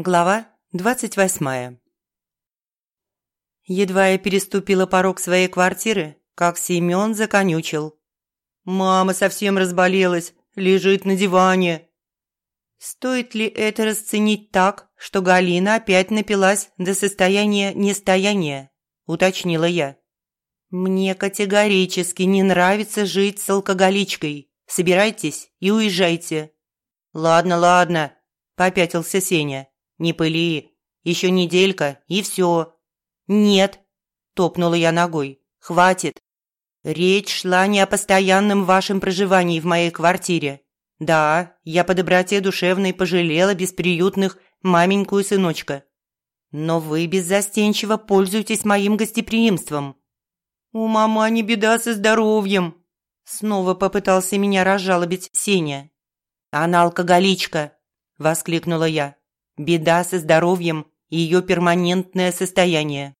Глава двадцать восьмая Едва я переступила порог своей квартиры, как Семён законючил. «Мама совсем разболелась, лежит на диване». Стоит ли это расценить так, что Галина опять напилась до состояния нестояния? Уточнила я. «Мне категорически не нравится жить с алкоголичкой. Собирайтесь и уезжайте». «Ладно, ладно», – попятился Сеня. «Не пыли. Еще неделька, и все». «Нет», – топнула я ногой. «Хватит. Речь шла не о постоянном вашем проживании в моей квартире. Да, я по доброте душевной пожалела бесприютных маменьку и сыночка. Но вы беззастенчиво пользуетесь моим гостеприимством». «У мамани беда со здоровьем», – снова попытался меня разжалобить Сеня. «Она алкоголичка», – воскликнула я. «Беда со здоровьем и ее перманентное состояние».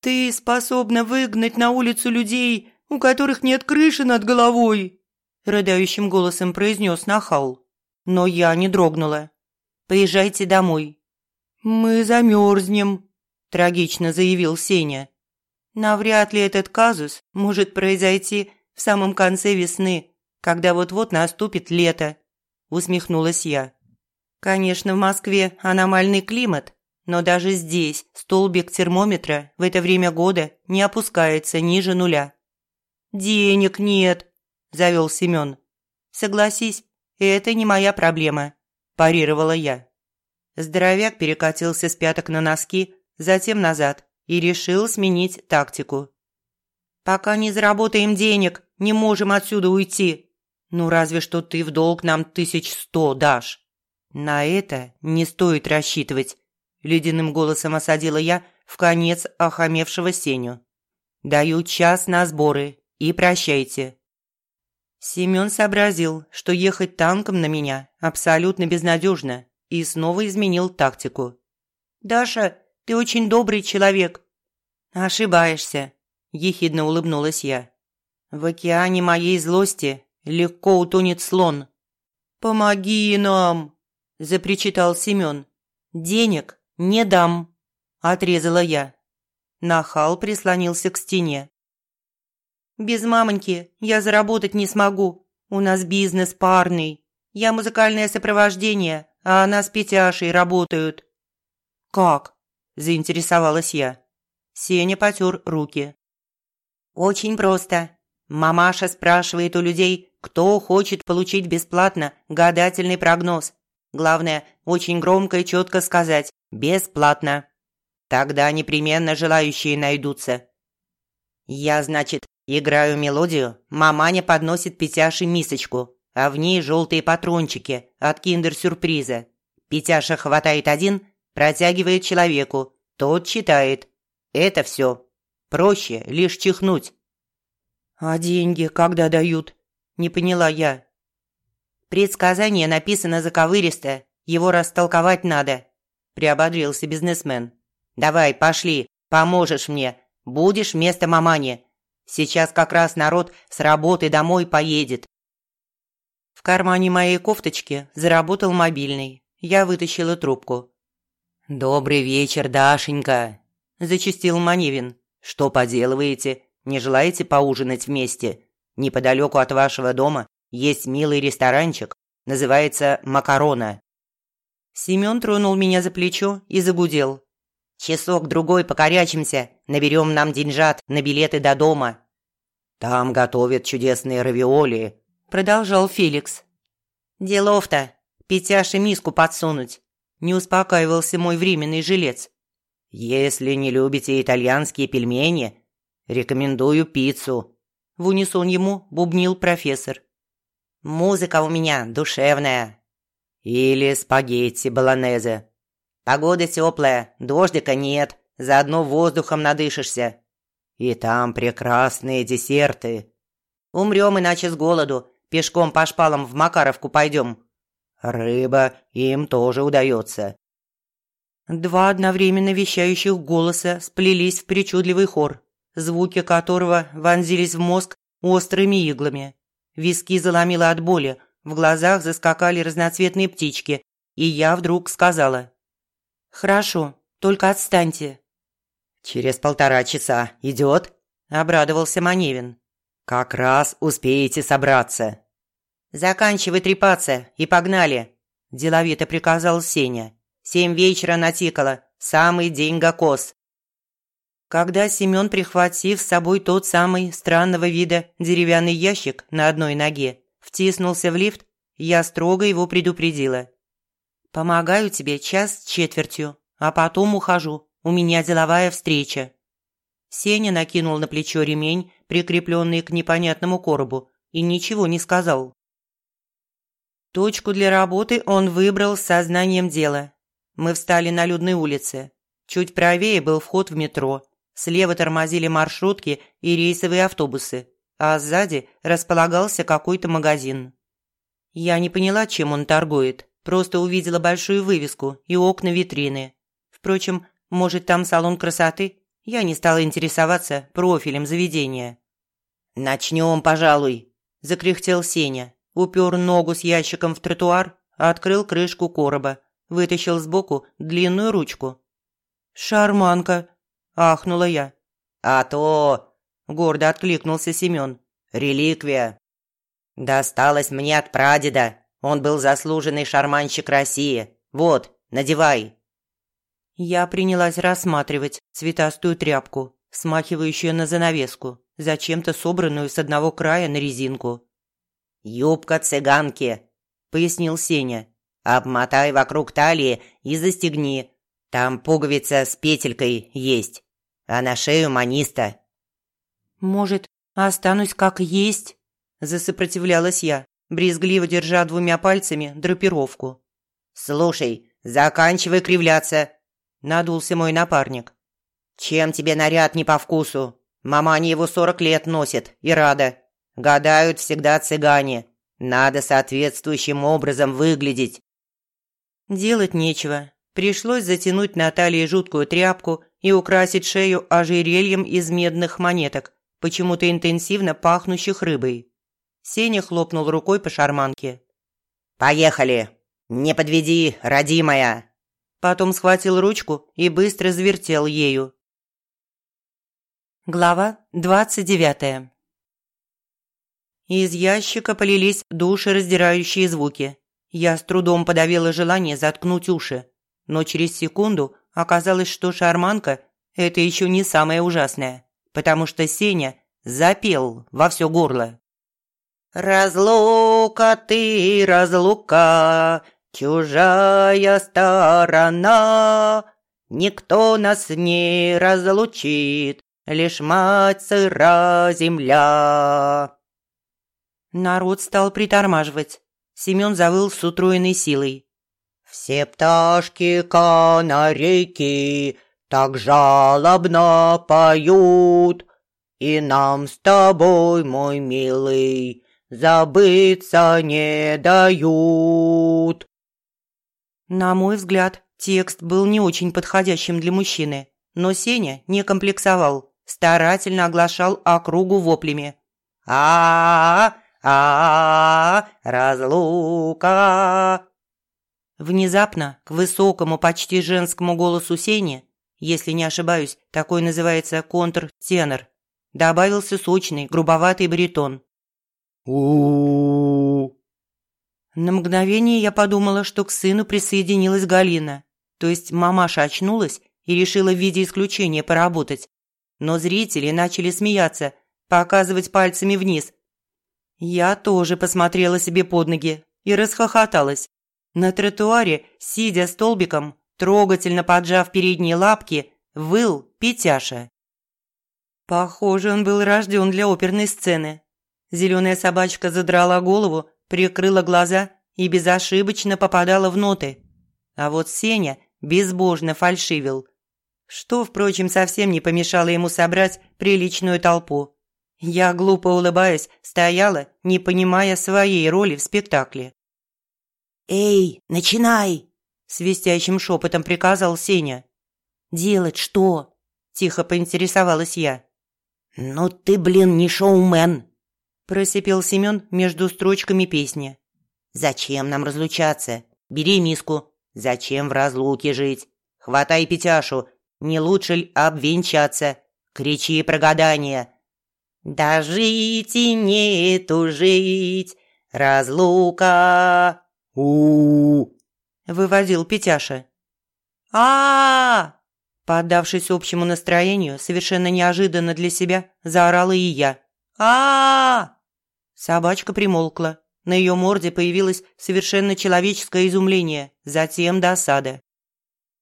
«Ты способна выгнать на улицу людей, у которых нет крыши над головой», – рыдающим голосом произнес Нахал. Но я не дрогнула. «Поезжайте домой». «Мы замерзнем», – трагично заявил Сеня. «Навряд ли этот казус может произойти в самом конце весны, когда вот-вот наступит лето», усмехнулась я. Конечно, в Москве аномальный климат, но даже здесь столбик термометра в это время года не опускается ниже нуля. «Денег нет», – завел Семен. «Согласись, это не моя проблема», – парировала я. Здоровяк перекатился с пяток на носки, затем назад и решил сменить тактику. «Пока не заработаем денег, не можем отсюда уйти», ну, разве что ты в долг нам тысяч сто дашь. На это не стоит рассчитывать, ледяным голосом осадила я в конец охамевшего Сеню. Даю час на сборы и прощайте. Семен сообразил, что ехать танком на меня абсолютно безнадежно и снова изменил тактику. «Даша, ты очень добрый человек». «Ошибаешься», – ехидно улыбнулась я. «В океане моей злости легко утонет слон. «Помоги нам!» – запричитал Семен. «Денег не дам!» – отрезала я. Нахал прислонился к стене. «Без мамоньки я заработать не смогу. У нас бизнес парный. Я музыкальное сопровождение, а она с Петяшей работают». «Как?» – заинтересовалась я. Сеня потер руки. «Очень просто. Мамаша спрашивает у людей, кто хочет получить бесплатно гадательный прогноз. Главное, очень громко и четко сказать «бесплатно». Тогда непременно желающие найдутся. Я, значит, играю мелодию, маманя подносит Петяше мисочку, а в ней желтые патрончики от киндер-сюрприза. Петяша хватает один, протягивает человеку, тот читает. Это все. Проще лишь чихнуть. «А деньги когда дают?» Не поняла я. Предсказание написано заковыристо, его растолковать надо, приободрился бизнесмен. Давай, пошли, поможешь мне, будешь вместо мамани. Сейчас как раз народ с работы домой поедет. В кармане моей кофточки заработал мобильный. Я вытащила трубку. «Добрый вечер, Дашенька», – зачастил Маневин. «Что поделываете? Не желаете поужинать вместе? Неподалеку от вашего дома есть милый ресторанчик, называется «Макарона». Семен тронул меня за плечо и загудел. «Часок-другой покорячимся, наберем нам деньжат на билеты до дома». «Там готовят чудесные равиоли», – продолжал Феликс. «Делов-то, Петяше миску подсунуть», – не успокаивался мой временный жилец. «Если не любите итальянские пельмени, рекомендую пиццу», в унисон ему бубнил профессор. «Музыка у меня душевная». «Или спагетти болонезе». «Погода теплая, дождика нет, заодно воздухом надышишься». «И там прекрасные десерты». «Умрем иначе с голоду, пешком по шпалам в Макаровку пойдем». «Рыба им тоже удается». Два одновременно вещающих голоса сплелись в причудливый хор звуки которого вонзились в мозг острыми иглами. Виски заломило от боли, в глазах заскакали разноцветные птички, и я вдруг сказала «Хорошо, только отстаньте». «Через полтора часа идет?» – обрадовался Маневин. «Как раз успеете собраться». «Заканчивай трепаться и погнали», – деловито приказал Сеня. «Семь вечера натикало, самый день гакос». Когда Семен, прихватив с собой тот самый странного вида деревянный ящик на одной ноге, втиснулся в лифт, я строго его предупредила. «Помогаю тебе час с четвертью, а потом ухожу. У меня деловая встреча». Сеня накинул на плечо ремень, прикрепленный к непонятному коробу, и ничего не сказал. Точку для работы он выбрал с сознанием дела. Мы встали на людной улице. Чуть правее был вход в метро. Слева тормозили маршрутки и рейсовые автобусы, а сзади располагался какой-то магазин. Я не поняла, чем он торгует, просто увидела большую вывеску и окна витрины. Впрочем, может, там салон красоты? Я не стала интересоваться профилем заведения. «Начнем, пожалуй», – закряхтел Сеня. Упер ногу с ящиком в тротуар, открыл крышку короба, вытащил сбоку длинную ручку. «Шарманка!» – ахнула я. «А то!» – гордо откликнулся Семен. «Реликвия!» «Досталось мне от прадеда. Он был заслуженный шарманщик России. Вот, надевай!» Я принялась рассматривать цветастую тряпку, смахивающую на занавеску, зачем-то собранную с одного края на резинку. «Юбка цыганки», – пояснил Сеня. «Обмотай вокруг талии и застегни. Там пуговица с петелькой есть, а на шею маниста». «Может, останусь как есть?» – засопротивлялась я, брезгливо держа двумя пальцами драпировку. «Слушай, заканчивай кривляться надулся мой напарник. «Чем тебе наряд не по вкусу? Маманя его сорок лет носит и рада. Гадают всегда цыгане. Надо соответствующим образом выглядеть». Делать нечего. Пришлось затянуть на талии жуткую тряпку и украсить шею ожерельем из медных монеток, почему-то интенсивно пахнущих рыбой. Сеня хлопнул рукой по шарманке. «Поехали! Не подведи, родимая!» Потом схватил ручку и быстро завертел ею. Глава двадцать девятая. Из ящика полились душераздирающие звуки. Я с трудом подавила желание заткнуть уши. Но через секунду оказалось, что шарманка – это еще не самое ужасное, потому что Сеня запел во все горло. «Разлука ты, разлука, Чужая сторона, никто нас не разлучит, лишь мать сыра земля. Народ стал притормаживать. Семен завыл с утроенной силой. Все пташки канарейки так жалобно поют, И нам с тобой, мой милый, забыться не дают. На мой взгляд, текст был не очень подходящим для мужчины, но Сеня не комплексовал, старательно оглашал округу воплями. а а а разлука Внезапно к высокому, почти женскому голосу Сени, если не ошибаюсь, такой называется контр-тенор, добавился сочный, грубоватый баритон. у на мгновение я подумала, что к сыну присоединилась Галина. То есть мамаша очнулась и решила в виде исключения поработать. Но зрители начали смеяться, показывать пальцами вниз. Я тоже посмотрела себе под ноги и расхохоталась. На тротуаре, сидя столбиком, трогательно поджав передние лапки, выл Петяша. Похоже, он был рожден для оперной сцены. Зеленая собачка задрала голову прикрыла глаза и безошибочно попадала в ноты. А вот Сеня безбожно фальшивил, что, впрочем, совсем не помешало ему собрать приличную толпу. Я, глупо улыбаясь, стояла, не понимая своей роли в спектакле. «Эй, начинай!» – свистящим шепотом приказал Сеня. «Делать что?» – тихо поинтересовалась я. «Ну ты, блин, не шоумен!» Просипел Семен между строчками песни. «Зачем нам разлучаться? Бери миску. Зачем в разлуке жить? Хватай Петяшу, не лучше ли обвенчаться? Кричи про гадание. «Дожить и не тужить, разлука!» У, выводил Петяша. а, Поддавшись общему настроению, совершенно неожиданно для себя, заорала и я. а, Собачка примолкла. На ее морде появилось совершенно человеческое изумление, затем досада.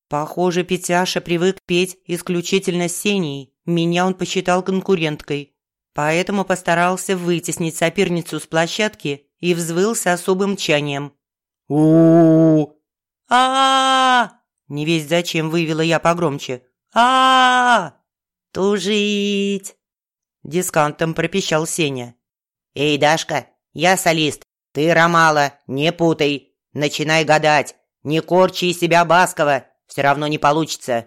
Похоже, Петяша привык петь исключительно с Сеней. Меня он посчитал конкуренткой. Поэтому постарался вытеснить соперницу с площадки и взвыл с особым чанием. У а Не весь зачем вывела я погромче. а Тужить! Дискантом пропищал Сеня. «Эй, Дашка, я солист, ты Ромала, не путай. Начинай гадать, не корчи себя Баскова, все равно не получится».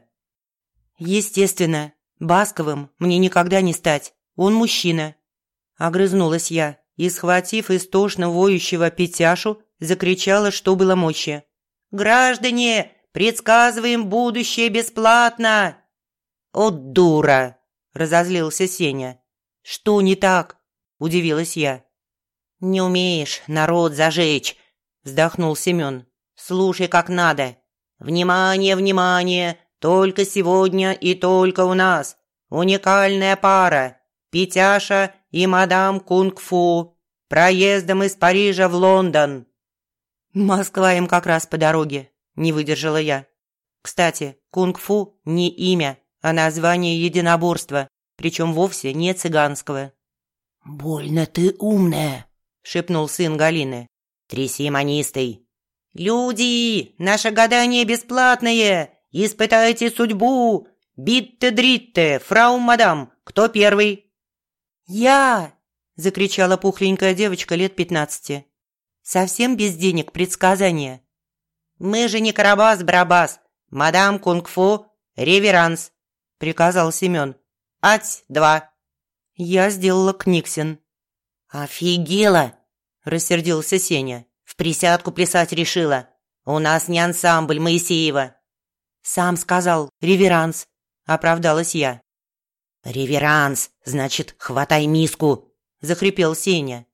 «Естественно, Басковым мне никогда не стать, он мужчина». Огрызнулась я и, схватив истошно воющего Петяшу, закричала, что было мочи. «Граждане, предсказываем будущее бесплатно!» «О, дура!» – разозлился Сеня. «Что не так?» – удивилась я. «Не умеешь народ зажечь!» – вздохнул Семен. «Слушай, как надо. Внимание, внимание! Только сегодня и только у нас. Уникальная пара. Петяша и мадам Кунг-Фу. Проездом из Парижа в Лондон». «Москва им как раз по дороге», – не выдержала я. «Кстати, Кунг-Фу не имя, а название единоборства, причем вовсе не цыганского». «Больно ты умная», – шепнул сын Галины. «Тряси манистой». «Люди, наше гадание бесплатное! Испытайте судьбу! Битте-дритте, фрау-мадам, кто первый?» «Я!» – закричала пухленькая девочка лет пятнадцати. «Совсем без денег предсказания?» «Мы же не Карабас-Барабас, мадам Кунг-Фу, реверанс», – приказал Семен. «Ать, два». Я сделала книксин. «Офигела!» – рассердился Сеня. «В присядку плясать решила. У нас не ансамбль Моисеева». «Сам сказал, реверанс», – оправдалась я. «Реверанс, значит, хватай миску», – захрипел Сеня.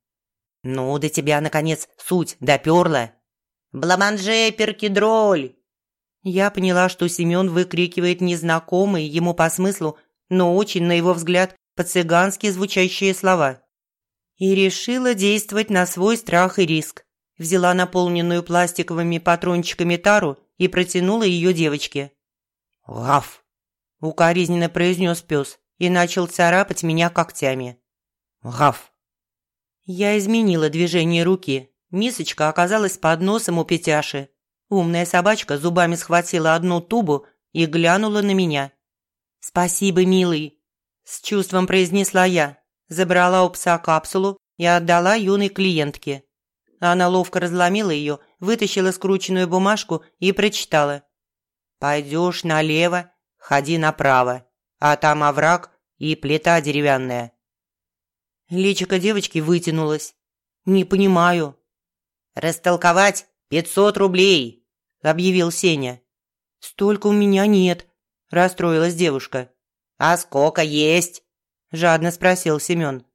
«Ну, до тебя, наконец, суть доперла». «Бламанже, перкидроль!» Я поняла, что Семен выкрикивает незнакомые ему по смыслу, но очень, на его взгляд, по-цыгански звучащие слова. И решила действовать на свой страх и риск. Взяла наполненную пластиковыми патрончиками тару и протянула ее девочке. «Гав!» – укоризненно произнес пес и начал царапать меня когтями. «Гав!» Я изменила движение руки. Мисочка оказалась под носом у Петяши. Умная собачка зубами схватила одну тубу и глянула на меня. «Спасибо, милый!» С чувством произнесла я, забрала у пса капсулу и отдала юной клиентке. Она ловко разломила ее, вытащила скрученную бумажку и прочитала. «Пойдешь налево, ходи направо, а там овраг и плита деревянная». Личико девочки вытянулось. «Не понимаю». «Растолковать пятьсот рублей», – объявил Сеня. «Столько у меня нет», – расстроилась девушка. «А сколько есть?» – жадно спросил Семен.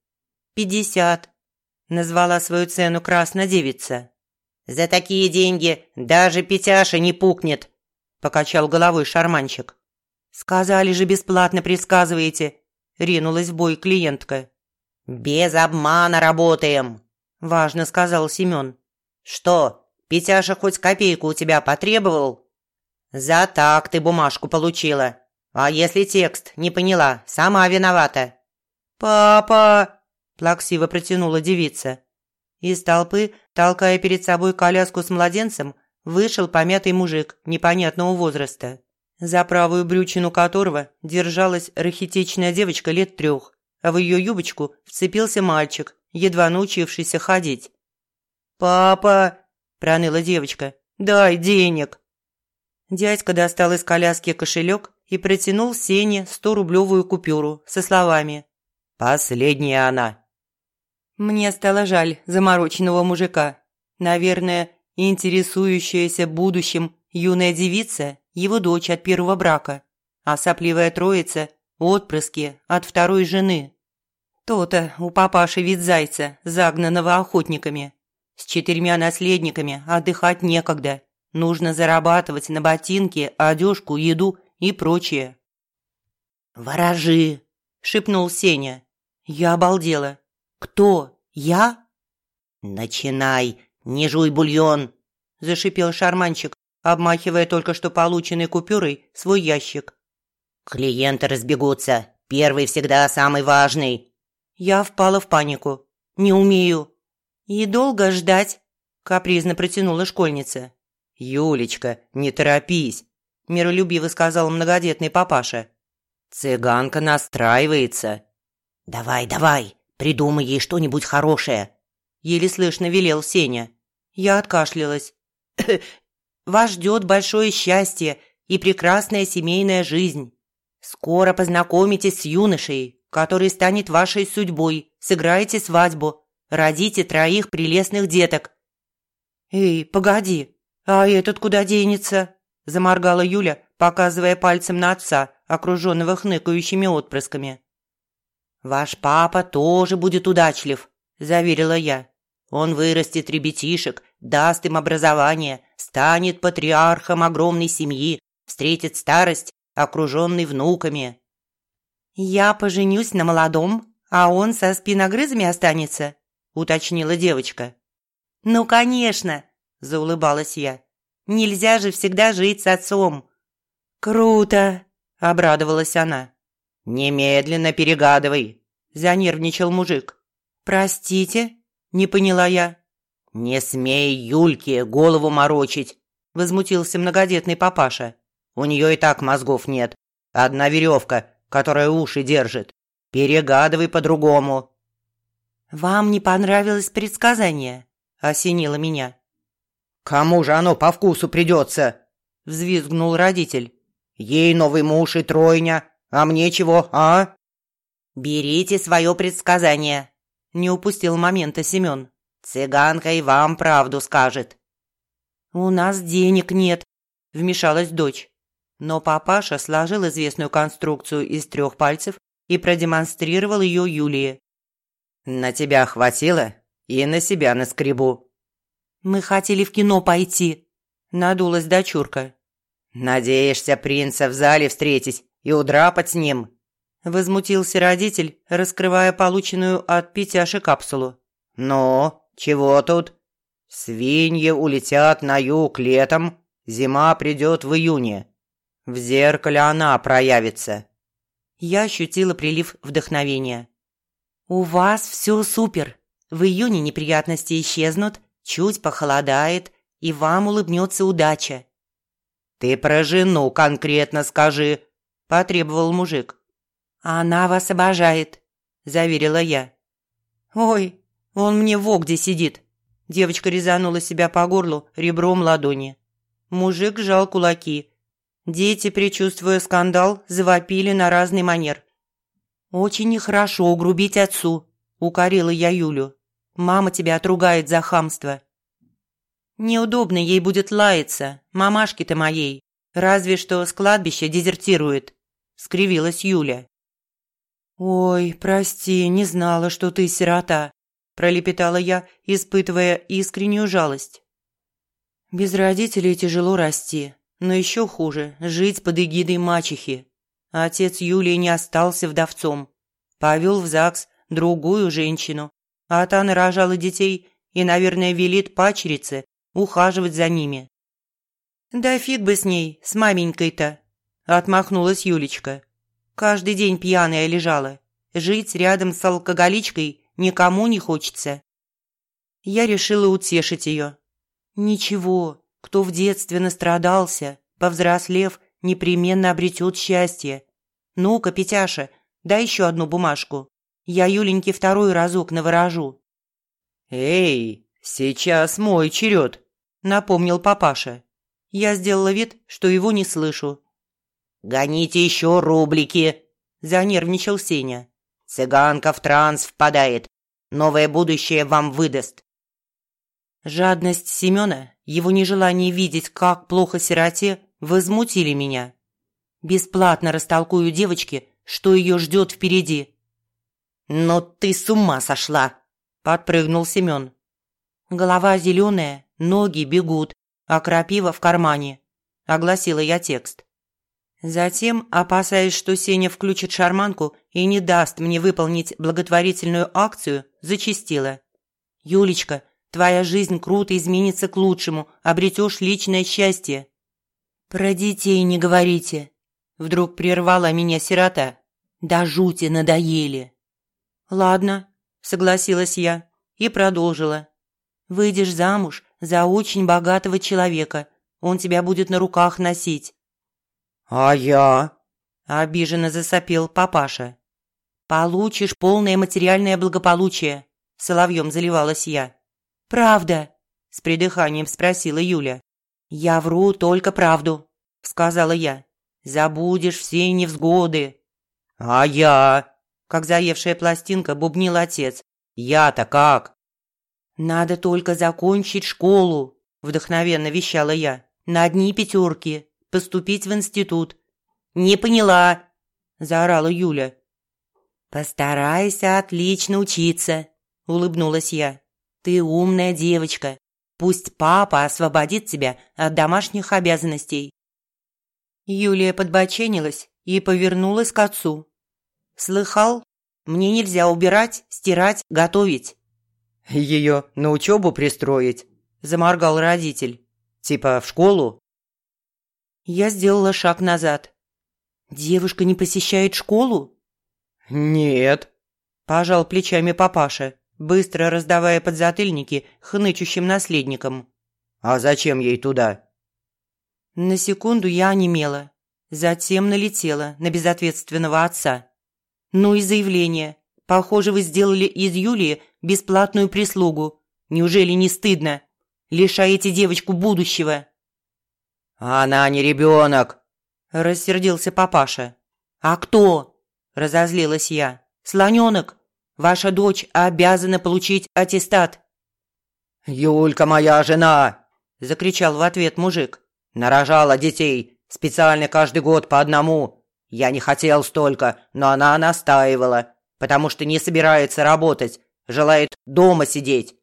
«Пятьдесят», – назвала свою цену краснодевица. «За такие деньги даже Петяша не пукнет», – покачал головой шарманщик. «Сказали же, бесплатно предсказываете», – ринулась в бой клиентка. «Без обмана работаем», – важно сказал Семен. «Что, Петяша хоть копейку у тебя потребовал?» «За так ты бумажку получила», а если текст не поняла, сама виновата». «Папа!» – плаксиво протянула девица. Из толпы, толкая перед собой коляску с младенцем, вышел помятый мужик непонятного возраста, за правую брючину которого держалась рахитичная девочка лет трех, а в ее юбочку вцепился мальчик, едва научившийся ходить. «Папа!» – проныла девочка. «Дай денег!» Дядька достал из коляски кошелек и протянул Сене сто-рублевую купюру со словами «Последняя она». Мне стало жаль замороченного мужика. Наверное, интересующаяся будущим юная девица его дочь от первого брака, а сопливая троица – отпрыски от второй жены. То-то у папаши вид зайца, загнанного охотниками. С четырьмя наследниками отдыхать некогда. Нужно зарабатывать на ботинки, одежку, еду и прочее. «Ворожи!» – шепнул Сеня. Я обалдела. «Кто? Я?» «Начинай! Не жуй бульон!» – зашипел шарманчик, обмахивая только что полученной купюрой свой ящик. «Клиенты разбегутся. Первый всегда самый важный». Я впала в панику. «Не умею». «И долго ждать?» – капризно протянула школьница. «Юлечка, не торопись», – миролюбиво сказал многодетный папаша. «Цыганка настраивается». «Давай, давай, придумай ей что-нибудь хорошее», – еле слышно велел Сеня. Я откашлялась. «Вас ждет большое счастье и прекрасная семейная жизнь. Скоро познакомитесь с юношей, который станет вашей судьбой, сыграете свадьбу, родите троих прелестных деток». «Эй, погоди, а этот куда денется?» – заморгала Юля, показывая пальцем на отца, окруженного хныкающими отпрысками. «Ваш папа тоже будет удачлив», – заверила я. «Он вырастет ребятишек, даст им образование, станет патриархом огромной семьи, встретит старость, окруженный внуками». «Я поженюсь на молодом, а он со спиногрызами останется», – уточнила девочка. «Ну, конечно», – заулыбалась я. «Нельзя же всегда жить с отцом». «Круто!» – обрадовалась она. «Немедленно перегадывай!» – занервничал мужик. «Простите?» – не поняла я. «Не смей Юльке голову морочить!» – возмутился многодетный папаша. «У нее и так мозгов нет. Одна веревка, которая уши держит. Перегадывай по-другому». «Вам не понравилось предсказание?» – осенило меня. «Кому же оно по вкусу придется?» – взвизгнул родитель. «Ей новый муж и тройня, а мне чего, а?» «Берите свое предсказание», – не упустил момента Семен. «Цыганка и вам правду скажет». «У нас денег нет», – вмешалась дочь. Но папаша сложил известную конструкцию из трех пальцев и продемонстрировал ее Юлии. «На тебя хватило? И на себя наскребу». «Мы хотели в кино пойти», – надулась дочурка. «Надеешься принца в зале встретить и удрапать с ним?» Возмутился родитель, раскрывая полученную от Петяши капсулу. «Ну, чего тут? Свиньи улетят на юг летом, зима придет в июне. В зеркале она проявится». Я ощутила прилив вдохновения. «У вас все супер. В июне неприятности исчезнут, чуть похолодает, и вам улыбнется удача». «Ты про жену конкретно скажи», – потребовал мужик. «Она вас обожает», – заверила я. «Ой, он мне в где сидит». Девочка резанула себя по горлу ребром ладони. Мужик сжал кулаки. Дети, предчувствуя скандал, завопили на разный манер. «Очень нехорошо угрубить отцу», – укорила я Юлю. «Мама тебя отругает за хамство». «Неудобно ей будет лаяться, мамашки-то моей. Разве что с кладбища дезертирует», – скривилась Юля. «Ой, прости, не знала, что ты сирота», – пролепетала я, испытывая искреннюю жалость. «Без родителей тяжело расти, но еще хуже – жить под эгидой мачехи. Отец Юлии не остался вдовцом. Повел в ЗАГС другую женщину, а та нарожала детей и, наверное, велит пачерице ухаживать за ними. «Да фиг бы с ней, с маменькой-то!» – отмахнулась Юлечка. «Каждый день пьяная лежала. Жить рядом с алкоголичкой никому не хочется». Я решила утешить ее. «Ничего, кто в детстве настрадался, повзрослев, непременно обретет счастье. Ну-ка, Петяша, дай еще одну бумажку. Я Юленьке второй разок наворожу». «Эй, сейчас мой черед», – напомнил папаша. Я сделала вид, что его не слышу. «Гоните еще рублики!» – занервничал Сеня. «Цыганка в транс впадает. Новое будущее вам выдаст». Жадность Семена, его нежелание видеть, как плохо сироте, возмутили меня. Бесплатно растолкую девочке, что ее ждет впереди. «Но ты с ума сошла!» – подпрыгнул Семен. «Голова зеленая, ноги бегут, а крапива в кармане», – огласила я текст. Затем, опасаясь, что Сеня включит шарманку и не даст мне выполнить благотворительную акцию, зачастила. «Юлечка, твоя жизнь круто изменится к лучшему, обретешь личное счастье». «Про детей не говорите», – вдруг прервала меня сирота. «Да жути надоели». «Ладно», – согласилась я и продолжила. «Выйдешь замуж за очень богатого человека, он тебя будет на руках носить». «А я?» – обиженно засопел папаша. «Получишь полное материальное благополучие», – соловьем заливалась я. «Правда?» – с придыханием спросила Юля. «Я вру только правду», – сказала я. «Забудешь все невзгоды». «А я?» как заевшая пластинка, бубнил отец. «Я-то как?» «Надо только закончить школу», – вдохновенно вещала я. «На одни пятерки, поступить в институт». «Не поняла», – заорала Юля. «Постарайся отлично учиться», – улыбнулась я. «Ты умная девочка. Пусть папа освободит тебя от домашних обязанностей». Юлия подбоченилась и повернулась к отцу. «Слыхал? Мне нельзя убирать, стирать, готовить». «Ее на учебу пристроить?» – заморгал родитель. «Типа в школу?» Я сделала шаг назад. «Девушка не посещает школу?» «Нет», – пожал плечами папаша, быстро раздавая подзатыльники хнычущим наследникам. «А зачем ей туда?» На секунду я онемела, затем налетела на безответственного отца. Ну и заявление. Похоже, вы сделали из Юлии бесплатную прислугу. Неужели не стыдно? Лишаете девочку будущего». «Она не ребенок», – рассердился папаша. «А кто?» – разозлилась я. «Слоненок, ваша дочь обязана получить аттестат». «Юлька моя жена!» – закричал в ответ мужик. «Нарожала детей, специально каждый год по одному. Я не хотел столько, но она настаивала, потому что не собирается работать, желает дома сидеть».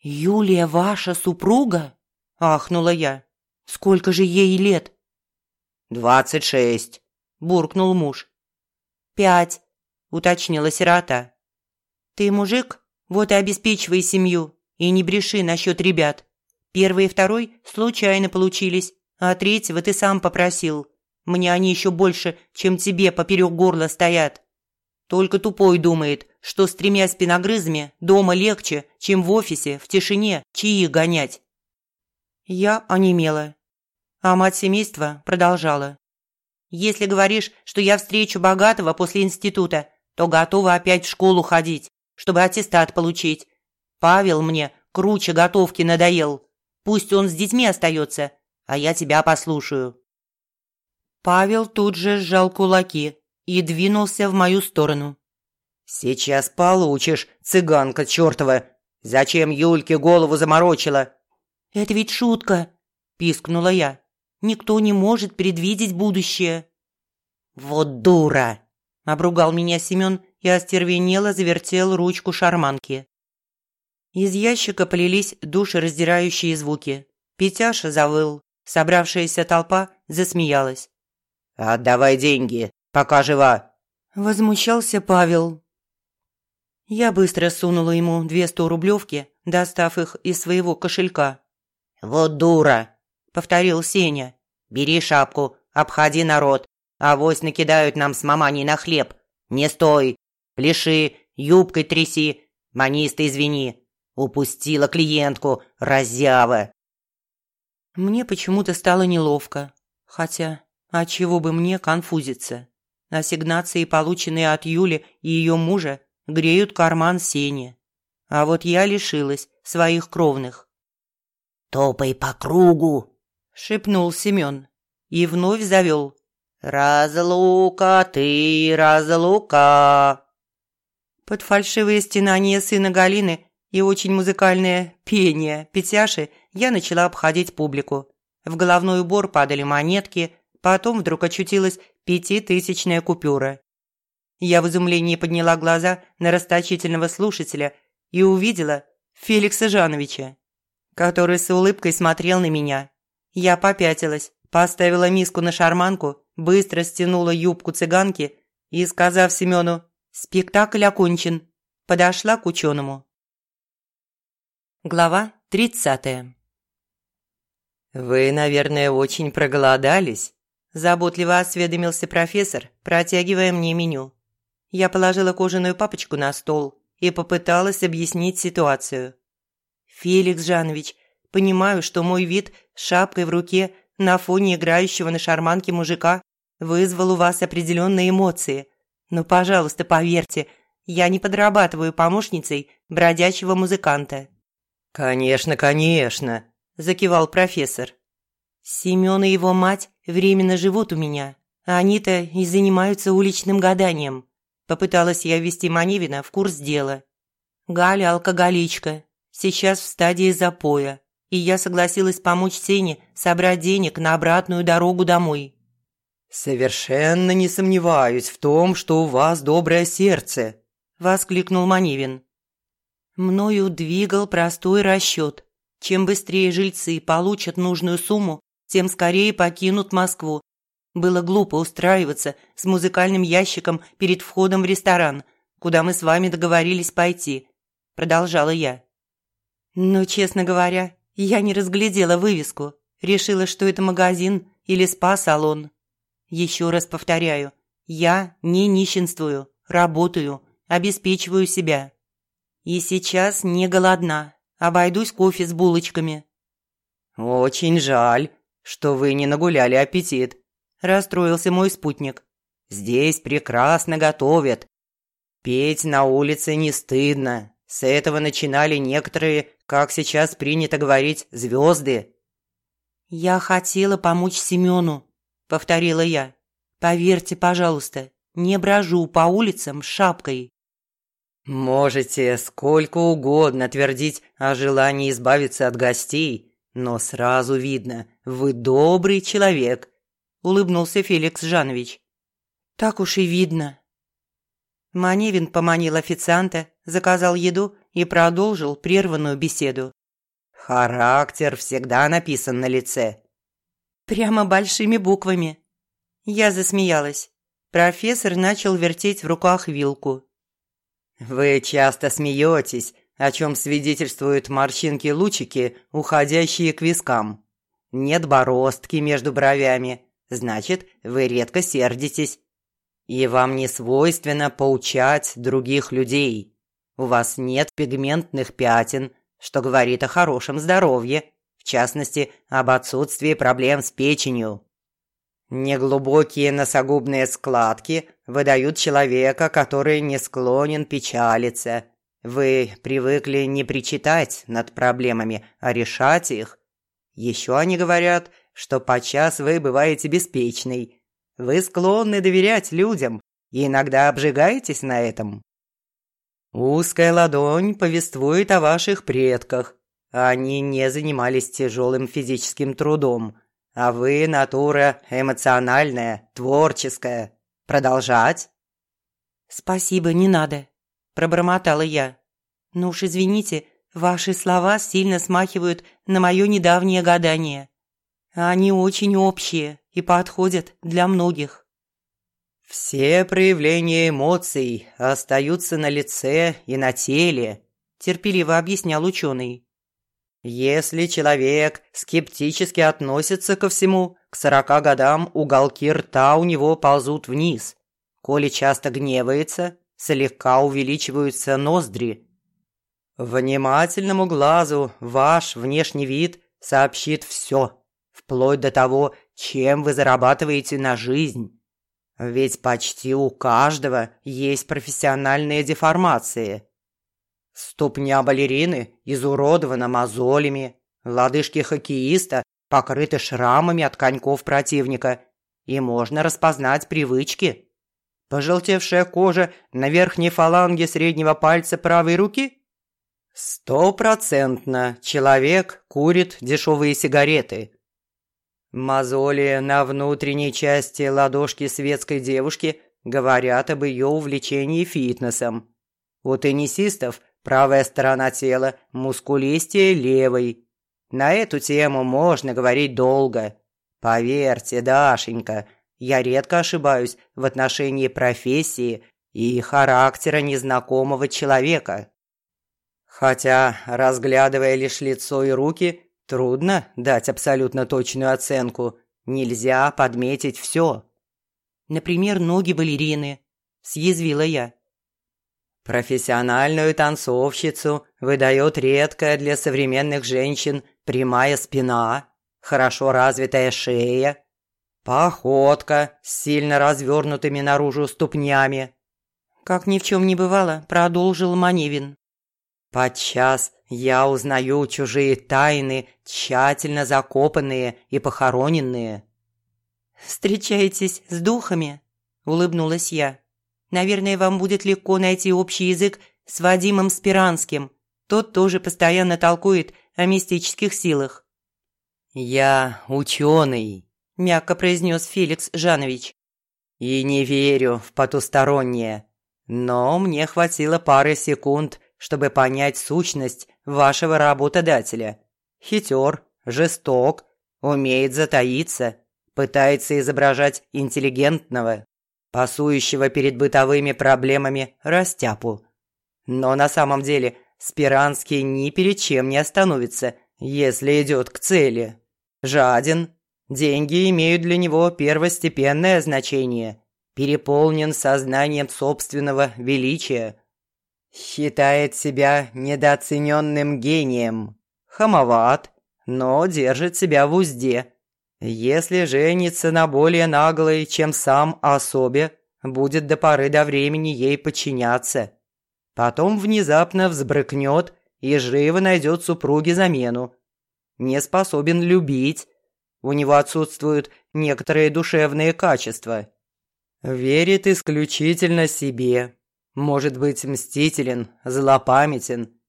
«Юлия ваша супруга?» – ахнула я. «Сколько же ей лет?» «Двадцать шесть», – буркнул муж. «Пять», – уточнила сирота. «Ты мужик? Вот и обеспечивай семью, и не бреши насчет ребят. Первый и второй случайно получились, а третьего ты сам попросил. Мне они еще больше, чем тебе поперек горла стоят. Только тупой думает, что с тремя спиногрызами дома легче, чем в офисе, в тишине, чаи гонять. Я онемела. А мать семейства продолжала. «Если говоришь, что я встречу богатого после института, то готова опять в школу ходить, чтобы аттестат получить. Павел мне круче готовки надоел. Пусть он с детьми остается, а я тебя послушаю». Павел тут же сжал кулаки и двинулся в мою сторону. «Сейчас получишь, цыганка чертова! Зачем Юльке голову заморочила?» «Это ведь шутка!» – пискнула я. «Никто не может предвидеть будущее». «Вот дура!» – обругал меня Семен и остервенело завертел ручку шарманки. Из ящика полились душераздирающие звуки. Петяша завыл. Собравшаяся толпа засмеялась. «Отдавай деньги, пока жива!» Возмущался Павел. Я быстро сунула ему две сто-рублевки, достав их из своего кошелька. «Вот дура!» – повторил Сеня. «Бери шапку, обходи народ. Авось накидают нам с маманей на хлеб. Не стой! Пляши, юбкой тряси. Маниста извини. Упустила клиентку, разява!» Мне почему-то стало неловко. Хотя а чего бы мне конфузиться? Ассигнации, полученные от Юли и ее мужа, греют карман Сени. А вот я лишилась своих кровных. «Топай по кругу!» – шепнул Семен. И вновь завел. «Разлука ты, разлука!» Под фальшивые стенания сына Галины и очень музыкальное пение Петяши я начала обходить публику. В головной убор падали монетки, потом вдруг очутилась пятитысячная купюра. Я в изумлении подняла глаза на расточительного слушателя и увидела Феликса Жановича, который с улыбкой смотрел на меня. Я попятилась, поставила миску на шарманку, быстро стянула юбку цыганки и, сказав Семену «Спектакль окончен», подошла к ученому. Глава тридцатая «Вы, наверное, очень проголодались?» – заботливо осведомился профессор, протягивая мне меню. Я положила кожаную папочку на стол и попыталась объяснить ситуацию. «Феликс Жанович, понимаю, что мой вид с шапкой в руке на фоне играющего на шарманке мужика вызвал у вас определенные эмоции. Но, пожалуйста, поверьте, я не подрабатываю помощницей бродячего музыканта». «Конечно, конечно», – закивал профессор. «Семен и его мать временно живут у меня, а они-то и занимаются уличным гаданием. Попыталась я ввести Маневина в курс дела. Галя – алкоголичка, сейчас в стадии запоя, и я согласилась помочь Сене собрать денег на обратную дорогу домой. «Совершенно не сомневаюсь в том, что у вас доброе сердце», – воскликнул Маневин. Мною двигал простой расчет. Чем быстрее жильцы получат нужную сумму, тем скорее покинут Москву было глупо устраиваться с музыкальным ящиком перед входом в ресторан, куда мы с вами договорились пойти», – продолжала я. Но, честно говоря, я не разглядела вывеску, решила, что это магазин или спа-салон. Еще раз повторяю, я не нищенствую, работаю, обеспечиваю себя. И сейчас не голодна, обойдусь кофе с булочками. «Очень жаль, что вы не нагуляли аппетит», – расстроился мой спутник. «Здесь прекрасно готовят. Петь на улице не стыдно. С этого начинали некоторые, как сейчас принято говорить, звезды». «Я хотела помочь Семену», – повторила я. «Поверьте, пожалуйста, не брожу по улицам с шапкой». «Можете сколько угодно твердить о желании избавиться от гостей, но сразу видно, вы добрый человек – улыбнулся Феликс Жанович. «Так уж и видно». Маневин поманил официанта, заказал еду и продолжил прерванную беседу. «Характер всегда написан на лице». «Прямо большими буквами». Я засмеялась. Профессор начал вертеть в руках вилку. «Вы часто смеетесь, о чем свидетельствуют морщинки-лучики, уходящие к вискам. Нет бороздки между бровями, значит, вы редко сердитесь. И вам не свойственно поучать других людей. У вас нет пигментных пятен, что говорит о хорошем здоровье, частности, об отсутствии проблем с печенью. Неглубокие носогубные складки выдают человека, который не склонен печалиться. Вы привыкли не причитать над проблемами, а решать их. Еще они говорят, что подчас вы бываете беспечной. Вы склонны доверять людям и иногда обжигаетесь на этом. Узкая ладонь повествует о ваших предках. Они не занимались тяжелым физическим трудом, а вы натура эмоциональная, творческая. Продолжать? «Спасибо, не надо», – пробормотала я. «Ну уж извините, ваши слова сильно смахивают на мое недавнее гадание. Они очень общие и подходят для многих. «Все проявления эмоций остаются на лице и на теле», – терпеливо объяснял ученый. «Если человек скептически относится ко всему, к сорока годам уголки рта у него ползут вниз. Коли часто гневается, слегка увеличиваются ноздри. Внимательному глазу ваш внешний вид сообщит все вплоть до того, чем вы зарабатываете на жизнь. Ведь почти у каждого есть профессиональные деформации. Ступня балерины изуродована мозолями, лодыжки хоккеиста покрыты шрамами от коньков противника, и можно распознать привычки. Пожелтевшая кожа на верхней фаланге среднего пальца правой руки? Стопроцентно человек курит дешевые сигареты – Мозоли на внутренней части ладошки светской девушки говорят об ее увлечении фитнесом. У теннисистов правая сторона тела мускулистее левой. На эту тему можно говорить долго. Поверьте, Дашенька, я редко ошибаюсь в отношении профессии и характера незнакомого человека. Хотя, разглядывая лишь лицо и руки, трудно дать абсолютно точную оценку. Нельзя подметить все. Например, ноги балерины, съязвила я. Профессиональную танцовщицу выдает редкая для современных женщин прямая спина, хорошо развитая шея, походка с сильно развернутыми наружу ступнями. Как ни в чем не бывало, продолжил Маневин. Подчас я узнаю чужие тайны, тщательно закопанные и похороненные. «Встречаетесь с духами?» – улыбнулась я. «Наверное, вам будет легко найти общий язык с Вадимом Спиранским. Тот тоже постоянно толкует о мистических силах». «Я ученый», – мягко произнес Феликс Жанович. «И не верю в потустороннее. Но мне хватило пары секунд, чтобы понять сущность вашего работодателя. Хитер, жесток, умеет затаиться, пытается изображать интеллигентного, пасующего перед бытовыми проблемами растяпу. Но на самом деле Спиранский ни перед чем не остановится, если идет к цели. Жаден, деньги имеют для него первостепенное значение, переполнен сознанием собственного величия. Считает себя недооцененным гением, хамоват, но держит себя в узде – если женится на более наглой, чем сам особе, будет до поры до времени ей подчиняться. Потом внезапно взбрыкнет и живо найдет супруге замену. Не способен любить. У него отсутствуют некоторые душевные качества. Верит исключительно себе. Может быть мстителен, злопамятен.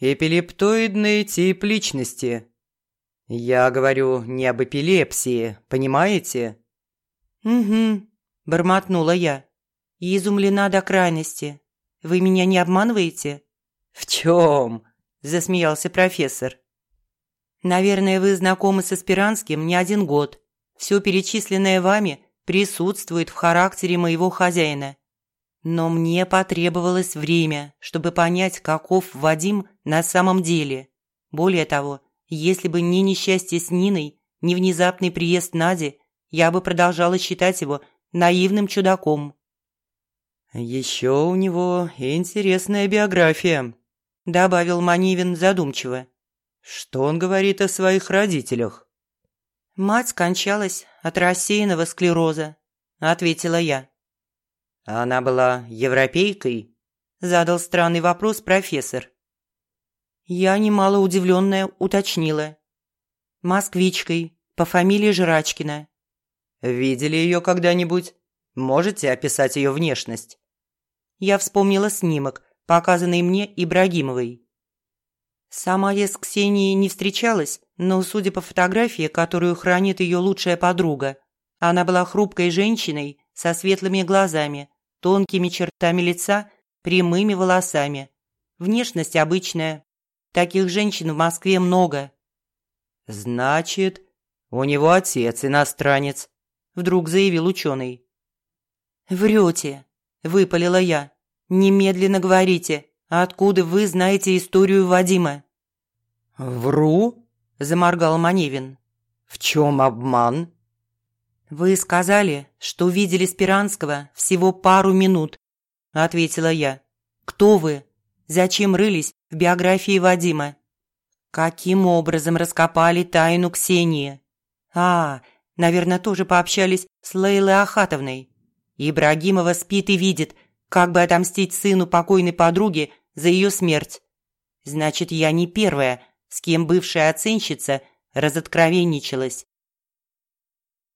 Эпилептоидный тип личности – «Я говорю не об эпилепсии, понимаете?» «Угу», – бормотнула я. И изумлена до крайности. «Вы меня не обманываете?» «В чем?» – засмеялся профессор. «Наверное, вы знакомы с Аспиранским не один год. Все перечисленное вами присутствует в характере моего хозяина. Но мне потребовалось время, чтобы понять, каков Вадим на самом деле. Более того, если бы не несчастье с Ниной, не внезапный приезд Нади, я бы продолжала считать его наивным чудаком. «Еще у него интересная биография», – добавил Манивин задумчиво. «Что он говорит о своих родителях?» «Мать скончалась от рассеянного склероза», – ответила я. «Она была европейкой?» – задал странный вопрос профессор. Я, немало удивленная, уточнила. «Москвичкой, по фамилии Жрачкина». «Видели ее когда-нибудь? Можете описать ее внешность?» Я вспомнила снимок, показанный мне Ибрагимовой. Сама я с Ксенией не встречалась, но, судя по фотографии, которую хранит ее лучшая подруга, она была хрупкой женщиной со светлыми глазами, тонкими чертами лица, прямыми волосами. Внешность обычная, Таких женщин в Москве много». «Значит, у него отец иностранец», – вдруг заявил ученый. «Врете», – выпалила я. «Немедленно говорите, откуда вы знаете историю Вадима?» «Вру?» – заморгал Маневин. «В чем обман?» «Вы сказали, что видели Спиранского всего пару минут», – ответила я. «Кто вы? Зачем рылись в биографии Вадима? Каким образом раскопали тайну Ксении? А, наверное, тоже пообщались с Лейлой Ахатовной. Ибрагимова спит и видит, как бы отомстить сыну покойной подруги за ее смерть. Значит, я не первая, с кем бывшая оценщица разоткровенничалась.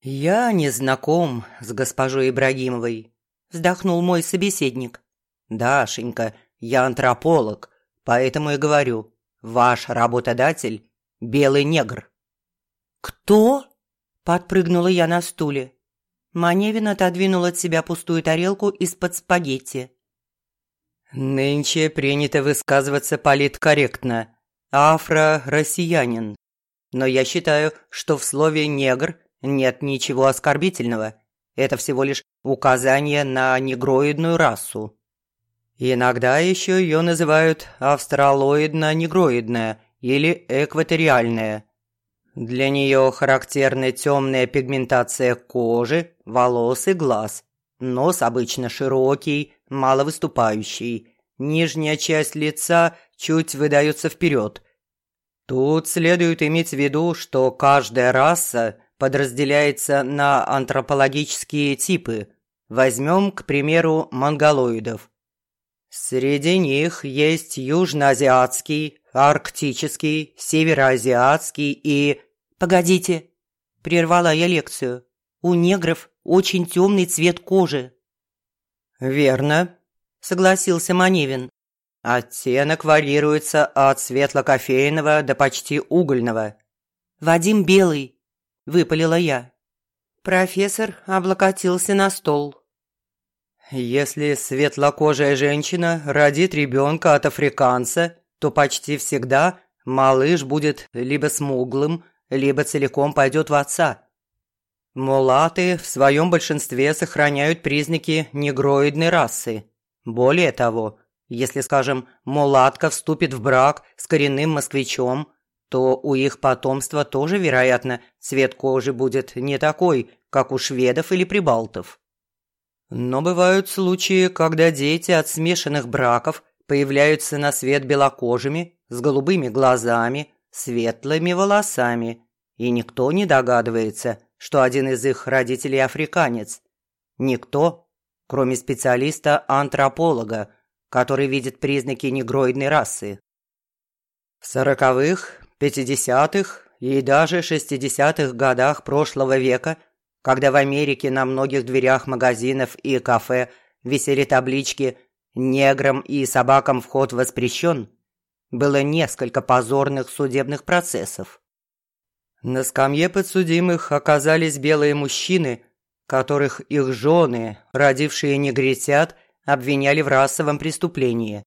«Я не знаком с госпожой Ибрагимовой», – вздохнул мой собеседник. «Дашенька, я антрополог, поэтому и говорю, ваш работодатель – белый негр». «Кто?» – Подпрыгнула я на стуле. Маневин отодвинул от себя пустую тарелку из-под спагетти. «Нынче принято высказываться политкорректно. Афро-россиянин. Но я считаю, что в слове «негр» нет ничего оскорбительного. Это всего лишь указание на негроидную расу. Иногда еще ее называют австралоидно-негроидная или экваториальная. Для нее характерна темная пигментация кожи, волос и глаз. Нос обычно широкий, мало выступающий. Нижняя часть лица чуть выдается вперед. Тут следует иметь в виду, что каждая раса подразделяется на антропологические типы. Возьмем, к примеру, монголоидов. Среди них есть южноазиатский, арктический, североазиатский и «Погодите», – прервала я лекцию. «У негров очень темный цвет кожи». «Верно», – согласился Маневин. «Оттенок варьируется от светло-кофейного до почти угольного». «Вадим белый», – выпалила я. Профессор облокотился на стол. «Если светлокожая женщина родит ребенка от африканца, то почти всегда малыш будет либо смуглым, либо целиком пойдет в отца. Мулаты в своем большинстве сохраняют признаки негроидной расы. Более того, если, скажем, мулатка вступит в брак с коренным москвичом, то у их потомства тоже, вероятно, цвет кожи будет не такой, как у шведов или прибалтов. Но бывают случаи, когда дети от смешанных браков появляются на свет белокожими, с голубыми глазами, светлыми волосами, и никто не догадывается, что один из их родителей африканец. Никто, кроме специалиста-антрополога, который видит признаки негроидной расы. В сороковых, пятидесятых и даже шестидесятых годах прошлого века, когда в Америке на многих дверях магазинов и кафе висели таблички «Неграм и собакам вход воспрещен», было несколько позорных судебных процессов. На скамье подсудимых оказались белые мужчины, которых их жены, родившие негритят, обвиняли в расовом преступлении.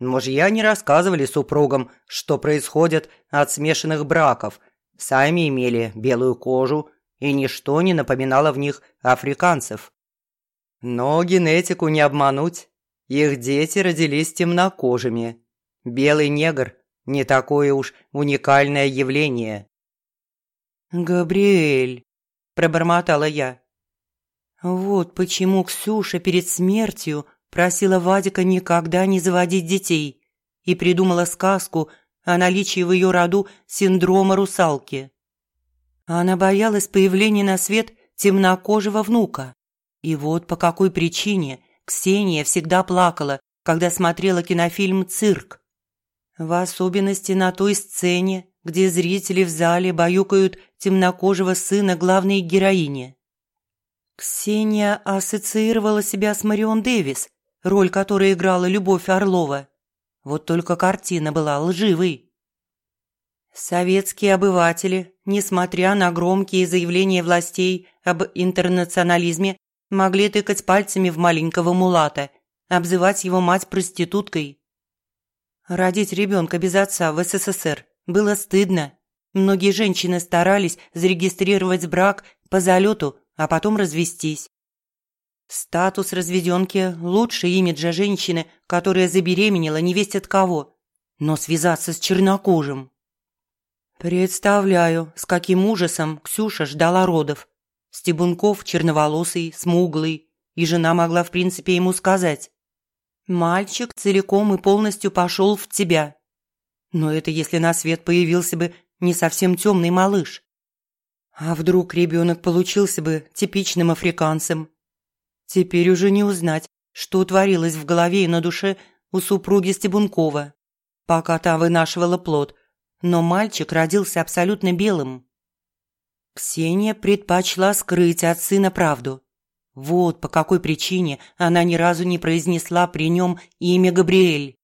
Мужья не рассказывали супругам, что происходит от смешанных браков, сами имели белую кожу, и ничто не напоминало в них африканцев. Но генетику не обмануть. Их дети родились темнокожими. Белый негр – не такое уж уникальное явление. «Габриэль», – пробормотала я. Вот почему Ксюша перед смертью просила Вадика никогда не заводить детей и придумала сказку о наличии в ее роду синдрома русалки. Она боялась появления на свет темнокожего внука. И вот по какой причине Ксения всегда плакала, когда смотрела кинофильм «Цирк». В особенности на той сцене, где зрители в зале баюкают темнокожего сына главной героини. Ксения ассоциировала себя с Марион Дэвис, роль которой играла Любовь Орлова. Вот только картина была лживой. Советские обыватели, несмотря на громкие заявления властей об интернационализме, могли тыкать пальцами в маленького мулата, обзывать его мать проституткой. Родить ребенка без отца в СССР было стыдно. Многие женщины старались зарегистрировать брак по залету, а потом развестись. Статус разведенки – лучше имиджа женщины, которая забеременела невесть от кого. Но связаться с чернокожим. Представляю, с каким ужасом Ксюша ждала родов. Стебунков черноволосый, смуглый, и жена могла в принципе ему сказать «Мальчик целиком и полностью пошел в тебя». Но это если на свет появился бы не совсем темный малыш. А вдруг ребенок получился бы типичным африканцем? Теперь уже не узнать, что творилось в голове и на душе у супруги Стебункова, пока та вынашивала плод, но мальчик родился абсолютно белым. Ксения предпочла скрыть от сына правду. Вот по какой причине она ни разу не произнесла при нем имя Габриэль.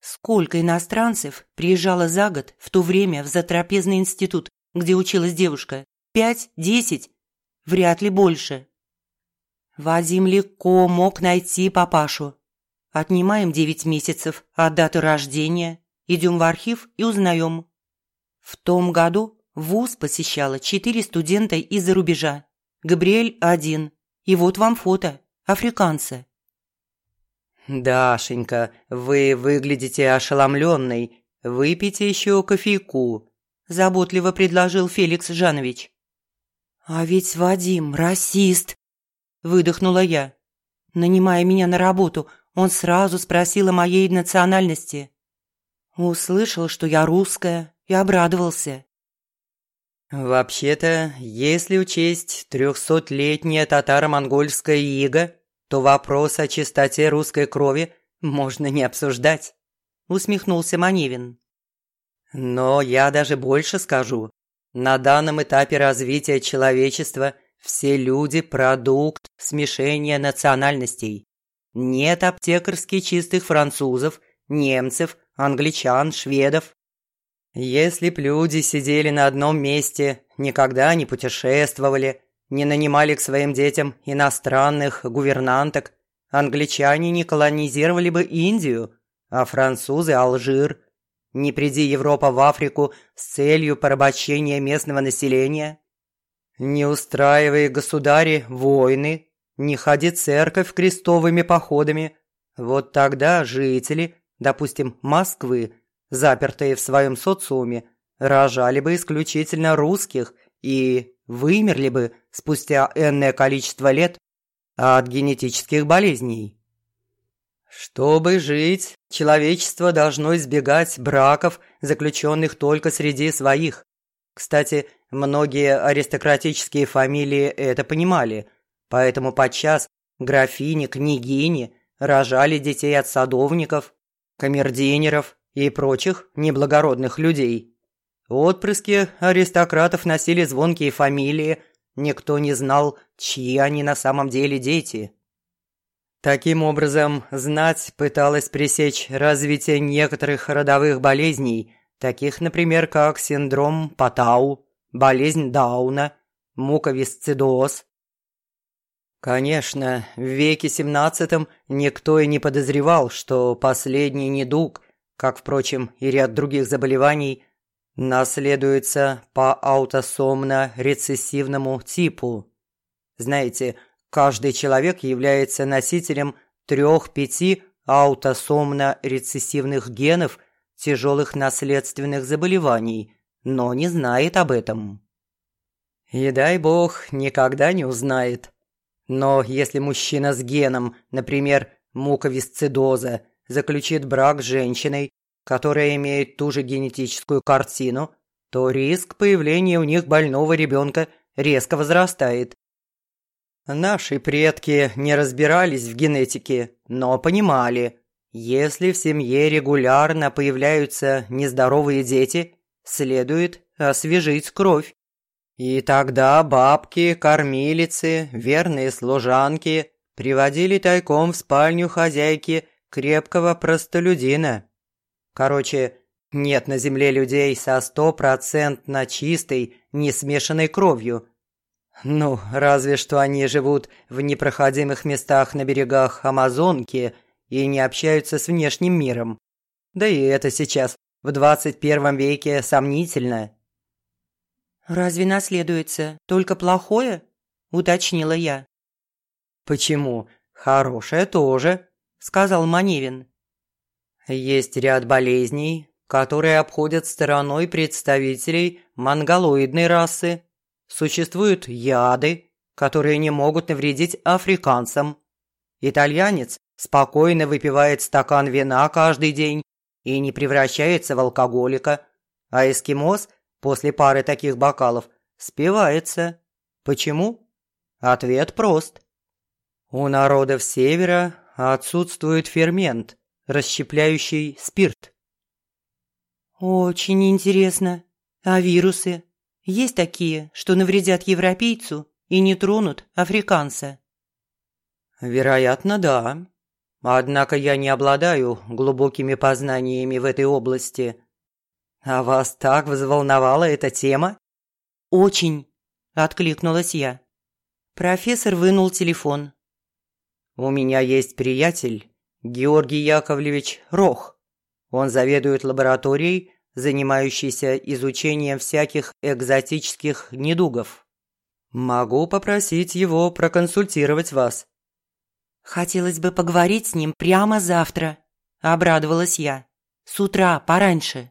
Сколько иностранцев приезжало за год в то время в затрапезный институт, где училась девушка, Пять? Десять? Вряд ли больше. Вадим легко мог найти папашу. Отнимаем девять месяцев от даты рождения, идем в архив и узнаем. В том году вуз посещало четыре студента из-за рубежа. Габриэль один. И вот вам фото. Африканца. «Дашенька, вы выглядите ошеломленной. Выпейте еще кофейку», – заботливо предложил Феликс Жанович. «А ведь Вадим расист», – выдохнула я. Нанимая меня на работу, он сразу спросил о моей национальности. Услышал, что я русская, и обрадовался. «Вообще-то, если учесть трехсотлетнее татаро-монгольское иго, то вопрос о чистоте русской крови можно не обсуждать», – усмехнулся Маневин. «Но я даже больше скажу. На данном этапе развития человечества все люди – продукт смешения национальностей. Нет аптекарски чистых французов, немцев, англичан, шведов. Если б люди сидели на одном месте, никогда не путешествовали, не нанимали к своим детям иностранных гувернанток, англичане не колонизировали бы Индию, а французы – Алжир. Не приди Европа в Африку с целью порабощения местного населения. Не устраивая государи войны, не ходи церковь крестовыми походами. Вот тогда жители, допустим, Москвы, запертые в своем социуме, рожали бы исключительно русских и вымерли бы спустя энное количество лет от генетических болезней. Чтобы жить, человечество должно избегать браков, заключенных только среди своих. Кстати, многие аристократические фамилии это понимали, поэтому подчас графини, княгини рожали детей от садовников, камердинеров и прочих неблагородных людей. Отпрыски аристократов носили звонкие фамилии, никто не знал, чьи они на самом деле дети. Таким образом, знать пыталась пресечь развитие некоторых родовых болезней, таких, например, как синдром Патау, болезнь Дауна, муковисцидоз. Конечно, в веке XVII никто и не подозревал, что последний недуг, как, впрочем, и ряд других заболеваний, наследуется по аутосомно-рецессивному типу. Знаете, каждый человек является носителем трех-пяти аутосомно-рецессивных генов тяжелых наследственных заболеваний, но не знает об этом. И дай бог, никогда не узнает. Но если мужчина с геном, например, муковисцидоза, заключит брак с женщиной, которая имеет ту же генетическую картину, то риск появления у них больного ребенка резко возрастает. Наши предки не разбирались в генетике, но понимали, если в семье регулярно появляются нездоровые дети, следует освежить кровь. И тогда бабки, кормилицы, верные служанки приводили тайком в спальню хозяйки крепкого простолюдина. Короче, нет на земле людей со стопроцентно чистой, не смешанной кровью. Ну, разве что они живут в непроходимых местах на берегах Амазонки и не общаются с внешним миром. Да и это сейчас, в 21 веке, сомнительно. «Разве наследуется только плохое?» – уточнила я. «Почему? Хорошее тоже», – сказал Маневин. Есть ряд болезней, которые обходят стороной представителей монголоидной расы. Существуют яды, которые не могут навредить африканцам. Итальянец спокойно выпивает стакан вина каждый день и не превращается в алкоголика, а эскимос после пары таких бокалов спивается. Почему? Ответ прост. У народов Севера отсутствует фермент, расщепляющий спирт. «Очень интересно. А вирусы? Есть такие, что навредят европейцу и не тронут африканца?» «Вероятно, да. Однако я не обладаю глубокими познаниями в этой области. А вас так взволновала эта тема?» «Очень. откликнулась я. Профессор вынул телефон. «У меня есть приятель, Георгий Яковлевич Рох. Он заведует лабораторией, занимающейся изучением всяких экзотических недугов. Могу попросить его проконсультировать вас». «Хотелось бы поговорить с ним прямо завтра», – обрадовалась я. «С утра, пораньше».